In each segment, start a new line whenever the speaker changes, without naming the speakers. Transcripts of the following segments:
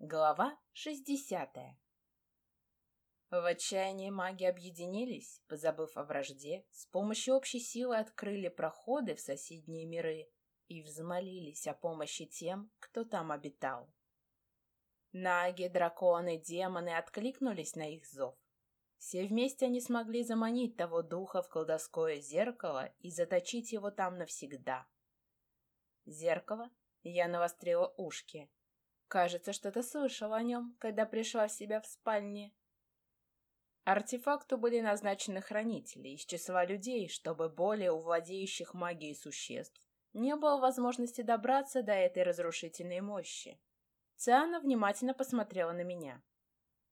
Глава 60 В отчаянии маги объединились, позабыв о вражде, с помощью общей силы открыли проходы в соседние миры и взмолились о помощи тем, кто там обитал. Наги, драконы, демоны откликнулись на их зов. Все вместе они смогли заманить того духа в колдовское зеркало и заточить его там навсегда. Зеркало? Я навострила ушки. Кажется, что-то слышала о нем, когда пришла в себя в спальне. Артефакту были назначены хранители из числа людей, чтобы более у владеющих магией существ не было возможности добраться до этой разрушительной мощи. Циана внимательно посмотрела на меня.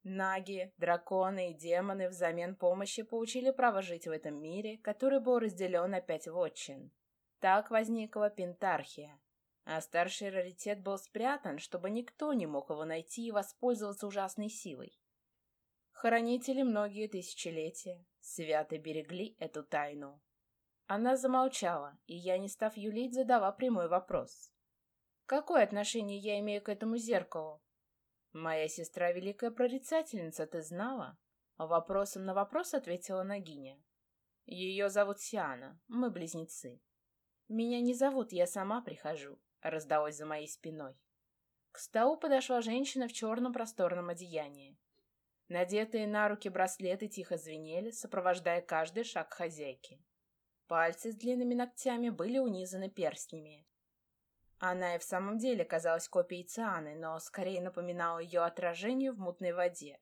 Наги, драконы и демоны взамен помощи получили право жить в этом мире, который был разделен на пять вотчин. Так возникла Пентархия, а старший раритет был спрятан, чтобы никто не мог его найти и воспользоваться ужасной силой. Хранители многие тысячелетия свято берегли эту тайну. Она замолчала, и я, не став юлить, задала прямой вопрос. «Какое отношение я имею к этому зеркалу?» «Моя сестра великая прорицательница, ты знала?» Вопросом на вопрос ответила Нагиня. «Ее зовут Сиана, мы близнецы». «Меня не зовут, я сама прихожу», — раздалось за моей спиной. К столу подошла женщина в черном просторном одеянии. Надетые на руки браслеты тихо звенели, сопровождая каждый шаг хозяйки. Пальцы с длинными ногтями были унизаны перстнями. Она и в самом деле казалась копией Цианы, но скорее напоминала ее отражение в мутной воде.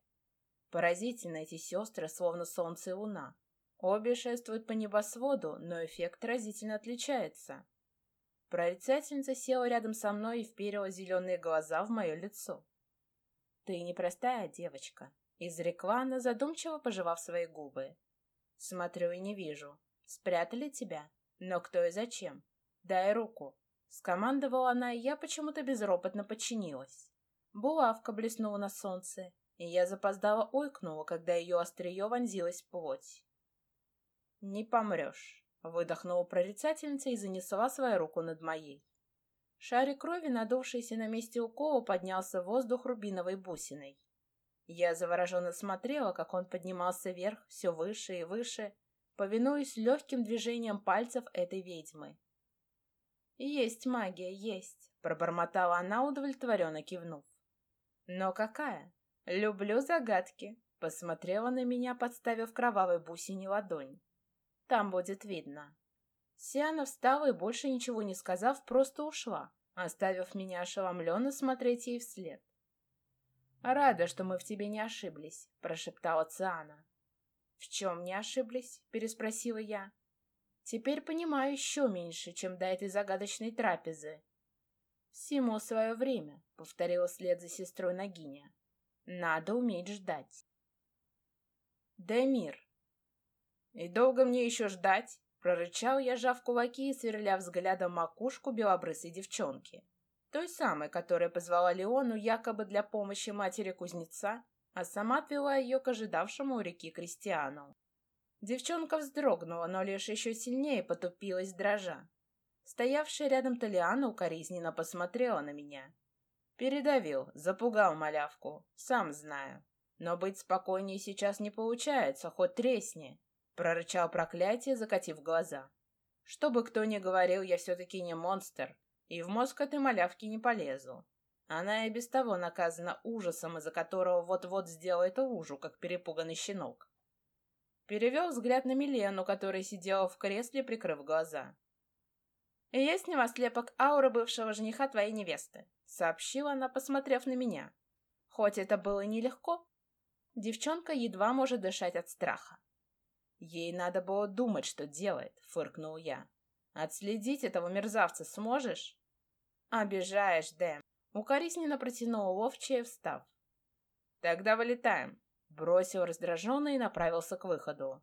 Поразительно эти сестры, словно солнце и луна. Обе шествуют по небосводу, но эффект разительно отличается. Прорицательница села рядом со мной и вперила зеленые глаза в мое лицо. «Ты непростая девочка», — изрекла она, задумчиво пожевав свои губы. «Смотрю и не вижу. Спрятали тебя? Но кто и зачем? Дай руку». Скомандовала она, и я почему-то безропотно подчинилась. Булавка блеснула на солнце, и я запоздала ойкнула, когда ее острие вонзилось в плоть. «Не помрешь», — выдохнула прорицательница и занесла свою руку над моей. Шарик крови, надувшийся на месте укола, поднялся в воздух рубиновой бусиной. Я завороженно смотрела, как он поднимался вверх, все выше и выше, повинуясь легким движениям пальцев этой ведьмы. «Есть магия, есть», — пробормотала она, удовлетворенно кивнув. «Но какая? Люблю загадки», — посмотрела на меня, подставив кровавой бусине ладонь. Там будет видно. Сиана встала и, больше ничего не сказав, просто ушла, оставив меня ошеломленно смотреть ей вслед. «Рада, что мы в тебе не ошиблись», — прошептала Циана. «В чем не ошиблись?» — переспросила я. «Теперь понимаю еще меньше, чем до этой загадочной трапезы». «Всему свое время», — повторила след за сестрой Нагиня. «Надо уметь ждать». Демир. «И долго мне еще ждать?» — прорычал я, жав кулаки и сверля взглядом макушку белобрысой девчонки. Той самой, которая позвала Леону якобы для помощи матери кузнеца, а сама отвела ее к ожидавшему у реки Кристиану. Девчонка вздрогнула, но лишь еще сильнее потупилась дрожа. Стоявшая рядом Толиана укоризненно посмотрела на меня. Передавил, запугал малявку, сам знаю. Но быть спокойнее сейчас не получается, хоть тресни. Прорычал проклятие, закатив глаза. Что бы кто ни говорил, я все-таки не монстр, и в мозг этой малявки не полезу. Она и без того наказана ужасом, из-за которого вот-вот сделает лужу, как перепуганный щенок. Перевел взгляд на Милену, которая сидела в кресле, прикрыв глаза. «И я сняла слепок ауры бывшего жениха твоей невесты», — сообщила она, посмотрев на меня. Хоть это было нелегко, девчонка едва может дышать от страха. Ей надо было думать, что делает, фыркнул я. Отследить этого мерзавца сможешь? Обижаешь, Дэм. Укоризненно протянула ловчая, встав. Тогда вылетаем. Бросил раздраженно и направился к выходу.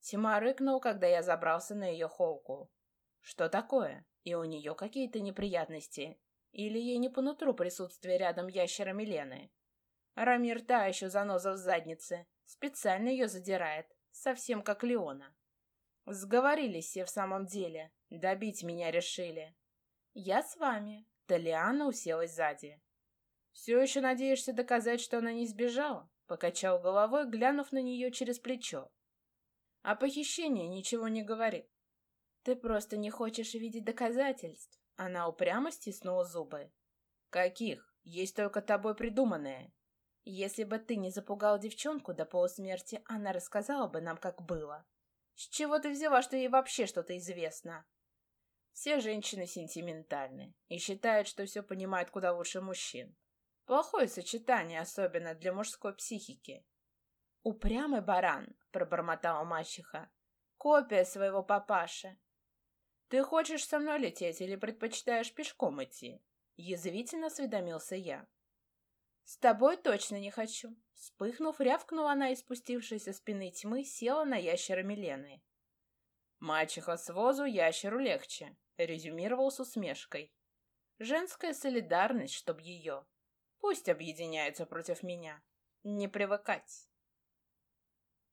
Тима рыкнул, когда я забрался на ее холку. Что такое? И у нее какие-то неприятности? Или ей не по нутру присутствие рядом ящера Милены? Рамир та еще заноза в заднице. Специально ее задирает совсем как Леона. Сговорились все в самом деле, добить меня решили. Я с вами. Талиана уселась сзади. Все еще надеешься доказать, что она не сбежала? Покачал головой, глянув на нее через плечо. О похищении ничего не говорит. Ты просто не хочешь видеть доказательств. Она упрямо стиснула зубы. Каких? Есть только тобой придуманные. Если бы ты не запугал девчонку до полусмерти, она рассказала бы нам, как было. С чего ты взяла, что ей вообще что-то известно? Все женщины сентиментальны и считают, что все понимают куда лучше мужчин. Плохое сочетание, особенно для мужской психики. «Упрямый баран», — пробормотала мачеха. «Копия своего папаши». «Ты хочешь со мной лететь или предпочитаешь пешком идти?» Язвительно осведомился я. «С тобой точно не хочу!» Вспыхнув, рявкнула она и, спустившись спины тьмы, села на ящера Милены. «Мачеха с возу ящеру легче», — резюмировал с усмешкой. «Женская солидарность, чтоб ее. Пусть объединяются против меня. Не привыкать».